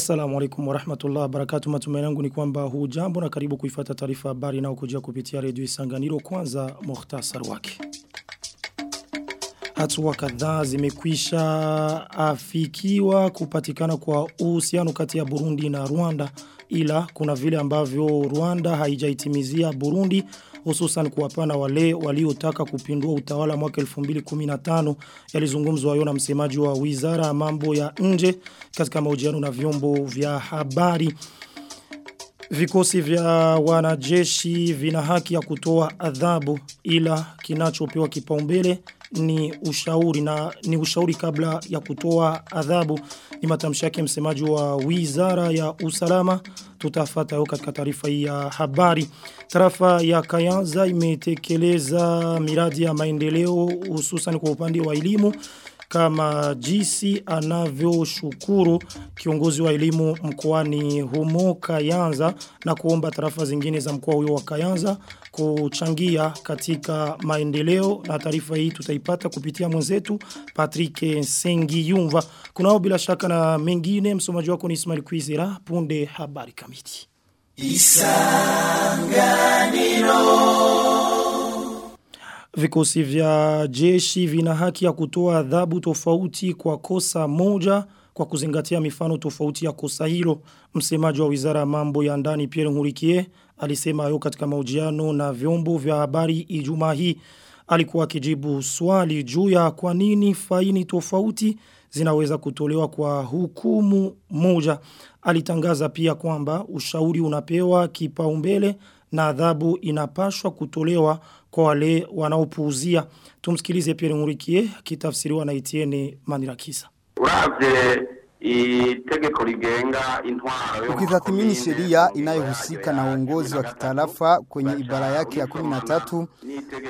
Assalamu alaikum warahmatullahi wabarakatuh. wa. Matumaini yangu ni kwamba hujambo na karibu kuifata taarifa habari na ukujia kupitia redio Isanganiro kwanza mukhtasar wake. Hatua kadhaa zimekwisha afikiwa kupatikana kwa uhusiano kati ya Burundi na Rwanda ila kuna vile ambavyo Rwanda haijaitimizia Burundi hususan kuwapana wale waliotaka kupindua utawala mwaka 2015 yalizungumzwa hayo na msemaji wa Wizara ya Mambo ya Nje katika mahojiano na vyombo vya habari. Vikosi vya wanajeshi vina haki ya kutoa adhabu ila kinachopewa kipaumbele ni ushauri na ni ushauri kabla ya kutoa adhabu. Ni matamshi yake msemaji wa Wizara ya Usalama. Tutafata huko katika taarifa hii ya habari. Tarafa ya Kayanza imetekeleza miradi ya maendeleo hususan kwa upande wa elimu kama jinsi anavyoshukuru kiongozi wa elimu mkoani humo Kayanza na kuomba tarafa zingine za mkoa huyo wa Kayanza kuchangia katika maendeleo na taarifa hii tutaipata kupitia mwenzetu Patrick Sengiyumva. Kunao bila shaka na mengine. Msomaji wako ni Ismail Kwizera. Punde habari kamiti Isanganiro. Vikosi vya jeshi vina haki ya kutoa adhabu tofauti kwa kosa moja kwa kuzingatia mifano tofauti ya kosa hilo. Msemaji wa Wizara ya Mambo ya Ndani Pierre Ngurikie alisema hayo katika mahojiano na vyombo vya habari Ijumaa hii. Alikuwa akijibu swali juu ya kwa nini faini tofauti zinaweza kutolewa kwa hukumu moja. Alitangaza pia kwamba ushauri unapewa kipaumbele na adhabu inapashwa kutolewa kwa wale wanaopuuzia. Tumsikilize Pierre Ngurikie kitafsiriwa na Etienne Manirakisa. Uravye itegeko ligenga intwaro Ukitathmini sheria inayohusika na uongozi wa kitarafa kwenye ibara yake ya 13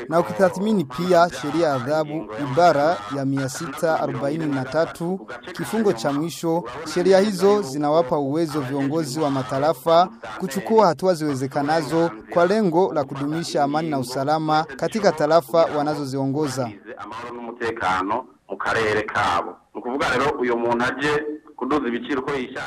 na ukitathmini pia sheria ya adhabu ibara ya 643 kifungo cha mwisho, sheria hizo zinawapa uwezo viongozi wa matarafa kuchukua hatua ziwezekanazo kwa lengo la kudumisha amani na usalama katika tarafa wanazoziongoza. mu karere kabo nukuvuga rero uyo muntu aje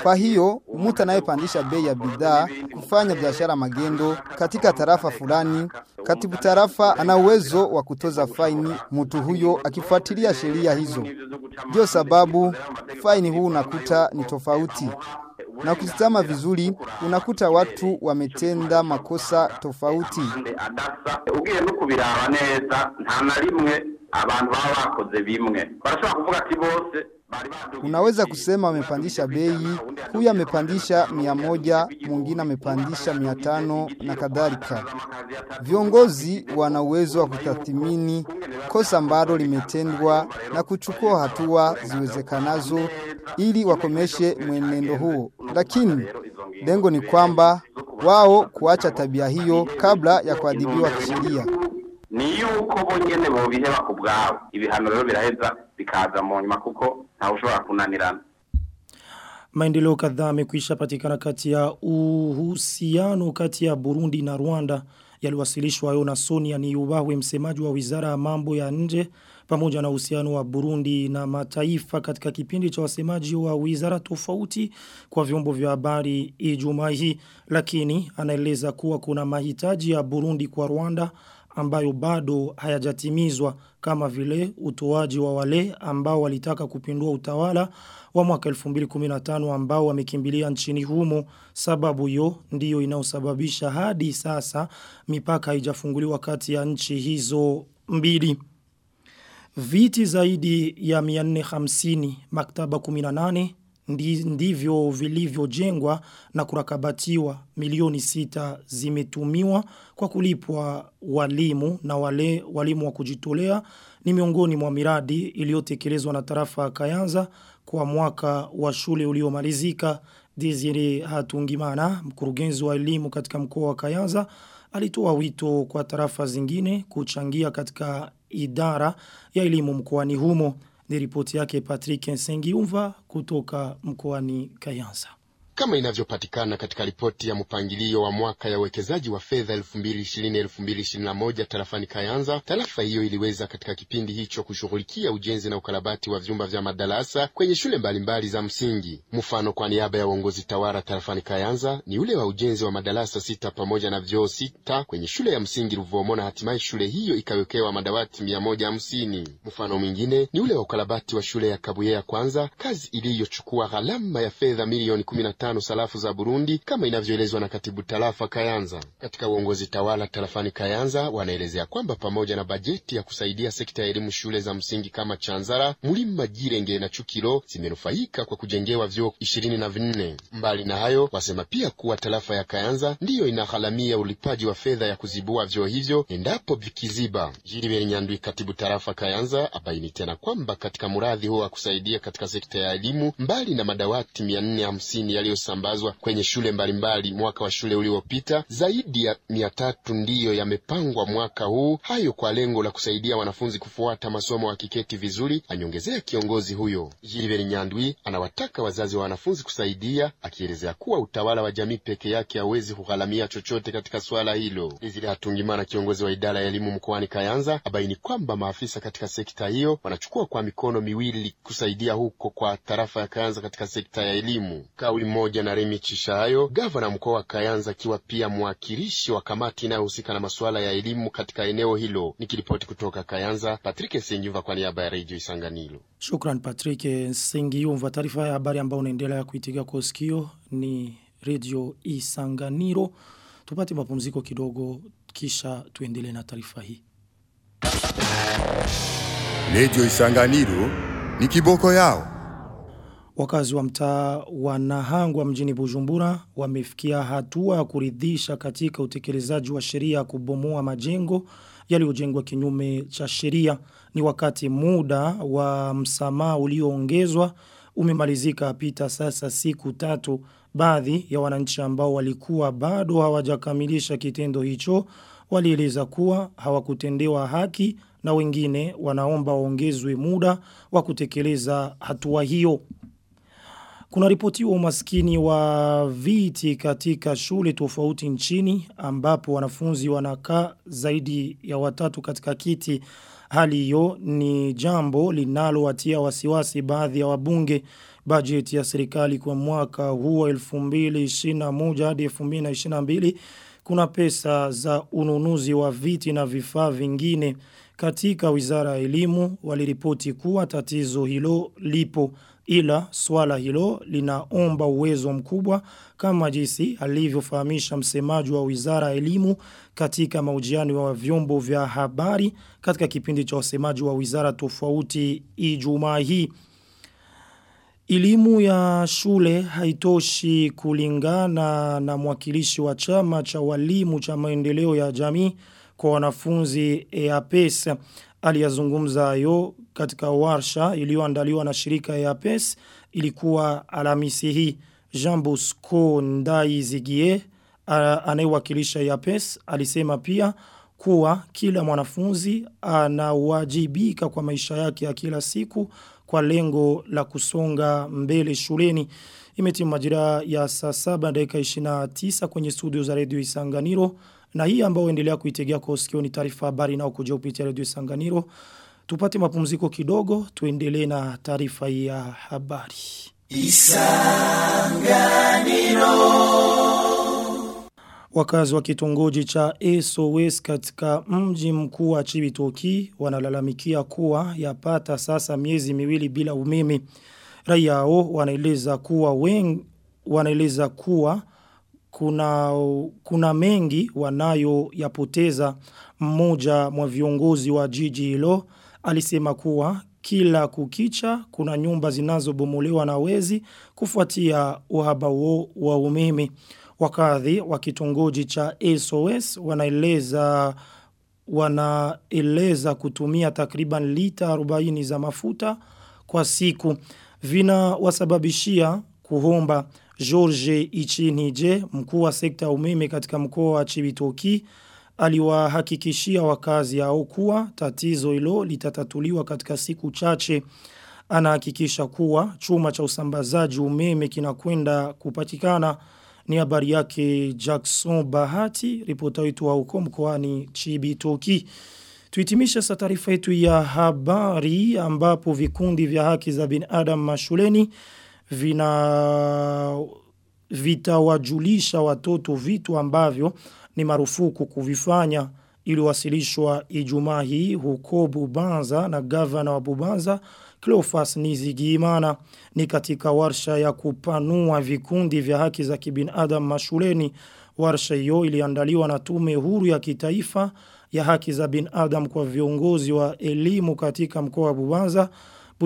Kwa hiyo mtu anayepandisha bei ya bidhaa kufanya biashara magendo katika tarafa fulani, katibu tarafa ana uwezo wa kutoza faini mtu huyo akifuatilia sheria hizo. Ndio sababu faini huu unakuta ni tofauti. Na ukitazama vizuri unakuta watu wametenda makosa tofauti. Abantu baba bakoze bimwe barashobora kuvuga ati bose Unaweza kusema amepandisha bei, huyu amepandisha mia moja, mwingine amepandisha mia tano na kadhalika. Viongozi wana uwezo wa kutathmini kosa ambalo limetendwa na kuchukua hatua ziwezekanazo ili wakomeshe mwenendo huo. Lakini lengo ni kwamba wao kuacha tabia hiyo kabla ya kuadhibiwa kisheria. Ni yuko bo nyene bobiheba ku bwabo ibihano rero biraheza bikaza mu nyuma kuko ntawe ushobora kunanirana. Maendeleo kadhaa yamekwisha patikana kati ya uhusiano kati ya Burundi na Rwanda. Yaliwasilishwa leo na Sonia Niyubahwe msemaji wa Wizara ya Mambo ya Nje pamoja na uhusiano wa Burundi na mataifa katika kipindi cha wasemaji wa wizara tofauti kwa vyombo vya habari Ijumaa hii. Lakini anaeleza kuwa kuna mahitaji ya Burundi kwa Rwanda ambayo bado hayajatimizwa kama vile utoaji wa wale ambao walitaka kupindua utawala wa mwaka 2015 ambao wamekimbilia nchini humo. Sababu hiyo ndiyo inaosababisha hadi sasa mipaka haijafunguliwa kati ya nchi hizo mbili. Viti zaidi ya 450 maktaba 18 ndi, ndivyo vilivyojengwa na kurakabatiwa. Milioni sita zimetumiwa kwa kulipwa walimu na wale walimu wa kujitolea. Ni miongoni mwa miradi iliyotekelezwa na tarafa Kayanza kwa mwaka wa shule uliomalizika. Desire Hatungimana mkurugenzi wa elimu katika mkoa wa Kayanza alitoa wito kwa tarafa zingine kuchangia katika idara ya elimu mkoani humo ni ripoti yake Patrick Nsengiumva kutoka mkoani Kayanza. Kama inavyopatikana katika ripoti ya mpangilio wa mwaka ya uwekezaji wa fedha 2020-2021 tarafani Kayanza. Tarafa hiyo iliweza katika kipindi hicho kushughulikia ujenzi na ukarabati wa vyumba vya madarasa kwenye shule mbalimbali za msingi. Mfano, kwa niaba ya uongozi tawala tarafani Kayanza ni ule wa ujenzi wa madarasa sita pamoja na vyoo sita kwenye shule ya msingi Ruvomo, na hatimaye shule hiyo ikawekewa madawati mia moja hamsini. Mfano mwingine ni ule wa ukarabati wa shule ya Kabuye ya kwanza, kazi iliyochukua gharama ya fedha milioni 15 sarafu za Burundi kama inavyoelezwa na katibu tarafa Kayanza. Katika uongozi tawala tarafani Kayanza wanaelezea kwamba pamoja na bajeti ya kusaidia sekta ya elimu, shule za msingi kama Chanzara, Mulima, Jirenge na Chukiro zimenufaika kwa kujengewa vyoo ishirini na vinne. Mbali na hayo, wasema pia kuwa tarafa ya Kayanza ndiyo inagharamia ulipaji wa fedha ya kuzibua vyoo hivyo endapo vikiziba. Jiliberi Nyandwi, katibu tarafa Kayanza, abaini tena kwamba katika mradi huo wa kusaidia katika sekta ya elimu, mbali na madawati mia nne hamsini yaliyosambazwa kwenye shule mbalimbali mwaka wa shule uliopita, zaidi ya mia tatu ndiyo yamepangwa mwaka huu, hayo kwa lengo la kusaidia wanafunzi kufuata masomo wakiketi vizuri, anyongezea kiongozi huyo. Gilbert Nyandwi anawataka wazazi wa wanafunzi kusaidia, akielezea kuwa utawala wa jamii peke yake hawezi kugharamia chochote katika swala hilo. Izile Hatungimana, kiongozi wa idara ya elimu mkoani Kayanza, abaini kwamba maafisa katika sekta hiyo wanachukua kwa mikono miwili kusaidia huko kwa tarafa ya Kayanza katika sekta ya elimu. Kauli moja na Remi Chishayo, gavana mkoa wa Kayanza, akiwa pia mwakilishi wa kamati inayohusika na masuala ya elimu katika eneo hilo. Nikiripoti kutoka Kayanza, Patrick Sengiva kwa niaba ya Radio Isanganiro. Shukran Patrick Sengiumva. Taarifa ya habari ambayo unaendelea kuitiga kwa sikio ni Radio Isanganiro. Tupate mapumziko kidogo kisha tuendelee na taarifa hii. Radio Isanganiro ni kiboko yao. Wakazi wa mtaa wa Nahangwa mjini Bujumbura wamefikia hatua ya kuridhisha katika utekelezaji wa sheria ya kubomoa majengo yaliyojengwa kinyume cha sheria. Ni wakati muda wa msamaha ulioongezwa umemalizika pita sasa siku tatu. Baadhi ya wananchi ambao walikuwa bado hawajakamilisha kitendo hicho walieleza kuwa hawakutendewa haki na wengine wanaomba waongezwe muda wa kutekeleza hatua hiyo kuna ripotiwa umaskini wa viti katika shule tofauti nchini ambapo wanafunzi wanakaa zaidi ya watatu katika kiti. Hali hiyo ni jambo linalowatia wasiwasi baadhi ya wabunge. Bajeti ya serikali kwa mwaka huo 2021 hadi 2022 kuna pesa za ununuzi wa viti na vifaa vingine. Katika wizara ya elimu waliripoti kuwa tatizo hilo lipo ila swala hilo linaomba uwezo mkubwa kama jinsi alivyofahamisha msemaji wa wizara ya elimu katika mahojiano wa vyombo vya habari katika kipindi cha wasemaji wa wizara tofauti Ijumaa hii. Elimu ya shule haitoshi kulingana na mwakilishi wa chama cha walimu cha maendeleo ya jamii kwa wanafunzi EAPES aliyazungumza hayo katika warsha iliyoandaliwa na shirika ya PES ilikuwa Alhamisi hii. Jean Bosco Ndai Zigie anayewakilisha EAPES alisema pia kuwa kila mwanafunzi anawajibika kwa maisha yake ya kila siku kwa lengo la kusonga mbele shuleni. Imetimu majira ya saa 7 dakika 29 kwenye studio za redio Isanganiro na hii ambao endelea kuitegea kwa usikio ni taarifa habari na ukuja kupitia Radio Sanganiro tupate mapumziko kidogo tuendelee na taarifa ya habari. Isanganiro. Wakazi wa kitongoji cha SOS katika mji mkuu wa Chibitoki wanalalamikia kuwa yapata sasa miezi miwili bila umeme. Raia hao wanaeleza kuwa wengi wanaeleza kuwa kuna kuna mengi wanayo yapoteza mmoja mwa viongozi wa jiji hilo. Alisema kuwa kila kukicha kuna nyumba zinazobomolewa na wezi kufuatia uhaba wa umeme. Wakadhi wa kitongoji cha SOS wanaeleza wanaeleza kutumia takriban lita 40 za mafuta kwa siku. Vina wasababishia kuhomba George Ichinije mkuu wa sekta umeme katika mkoa wa Chibitoki aliwahakikishia wakazi hao kuwa tatizo hilo litatatuliwa katika siku chache. Anahakikisha kuwa chuma cha usambazaji umeme kinakwenda kupatikana. Ni habari yake Jackson Bahati ripota wetu wa huko mkoani Chibitoki. Tuitimisha sa taarifa yetu ya habari ambapo vikundi vya haki za binadamu mashuleni vina vitawajulisha watoto vitu ambavyo ni marufuku kuvifanya iliwasilishwa Ijumaa hii huko Bubanza na gavana wa Bubanza Cleophas Nizigimana ni katika warsha ya kupanua vikundi vya haki za kibinadamu mashuleni. Warsha hiyo iliandaliwa na tume huru ya kitaifa ya haki za binadamu kwa viongozi wa elimu katika mkoa wa Bubanza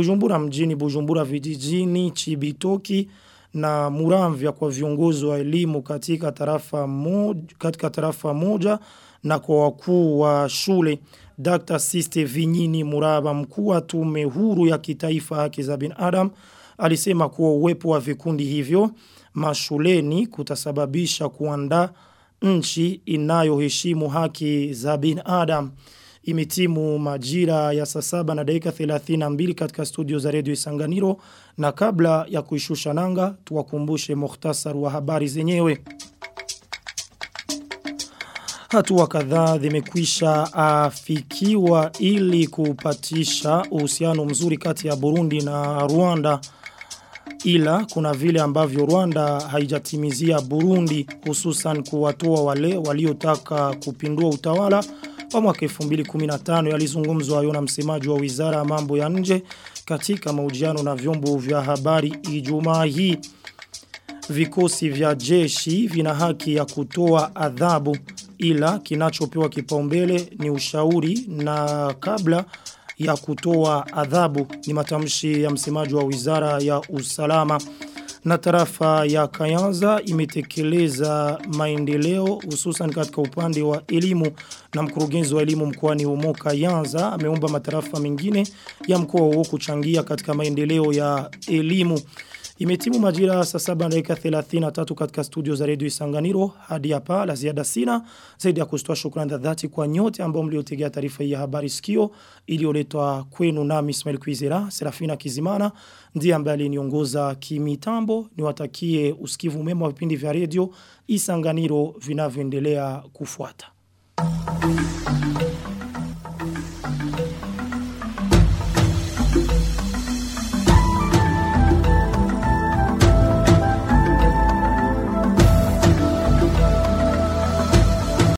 Bujumbura mjini Bujumbura vijijini Chibitoki na Muramvya kwa viongozi wa elimu katika tarafa moja katika tarafa moja na kwa wakuu wa shule Dr. Siste Vinyini Muraba mkuu wa tume huru ya kitaifa haki za binadamu alisema kuwa uwepo wa vikundi hivyo mashuleni kutasababisha kuandaa nchi inayoheshimu haki za binadamu imetimu majira ya saa saba na dakika 32 katika studio za redio Isanganiro. Na kabla ya kuishusha nanga tuwakumbushe muhtasar wa habari zenyewe. Hatua kadhaa zimekwisha afikiwa ili kupatisha uhusiano mzuri kati ya Burundi na Rwanda. Ila kuna vile ambavyo Rwanda haijatimizia Burundi hususan kuwatoa wale waliotaka kupindua utawala wa mwaka 2015 yalizungumzwa hayo na msemaji wa Wizara ya Mambo ya Nje katika mahojiano na vyombo vya habari Ijumaa hii. Vikosi vya jeshi vina haki ya kutoa adhabu ila kinachopewa kipaumbele ni ushauri na kabla ya kutoa adhabu ni matamshi ya msemaji wa Wizara ya Usalama na tarafa ya Kayanza imetekeleza maendeleo hususan katika upande wa elimu. Na mkurugenzi wa elimu mkoani umo Kayanza ameomba matarafa mengine ya mkoa huo kuchangia katika maendeleo ya elimu Imetimu majira saa saba dakika 33 katika studio za redio Isanganiro. Hadi hapa la ziada sina. Zaidi ya kustoa shukrani za dhati kwa nyote ambao mliotegea taarifa hii ya habari sikio iliyoletwa kwenu nami Ismail Kwizera Serafina Kizimana ndiye ambaye aliniongoza kimitambo. Niwatakie usikivu mema wa vipindi vya redio Isanganiro vinavyoendelea kufuata